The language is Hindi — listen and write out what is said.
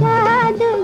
जादू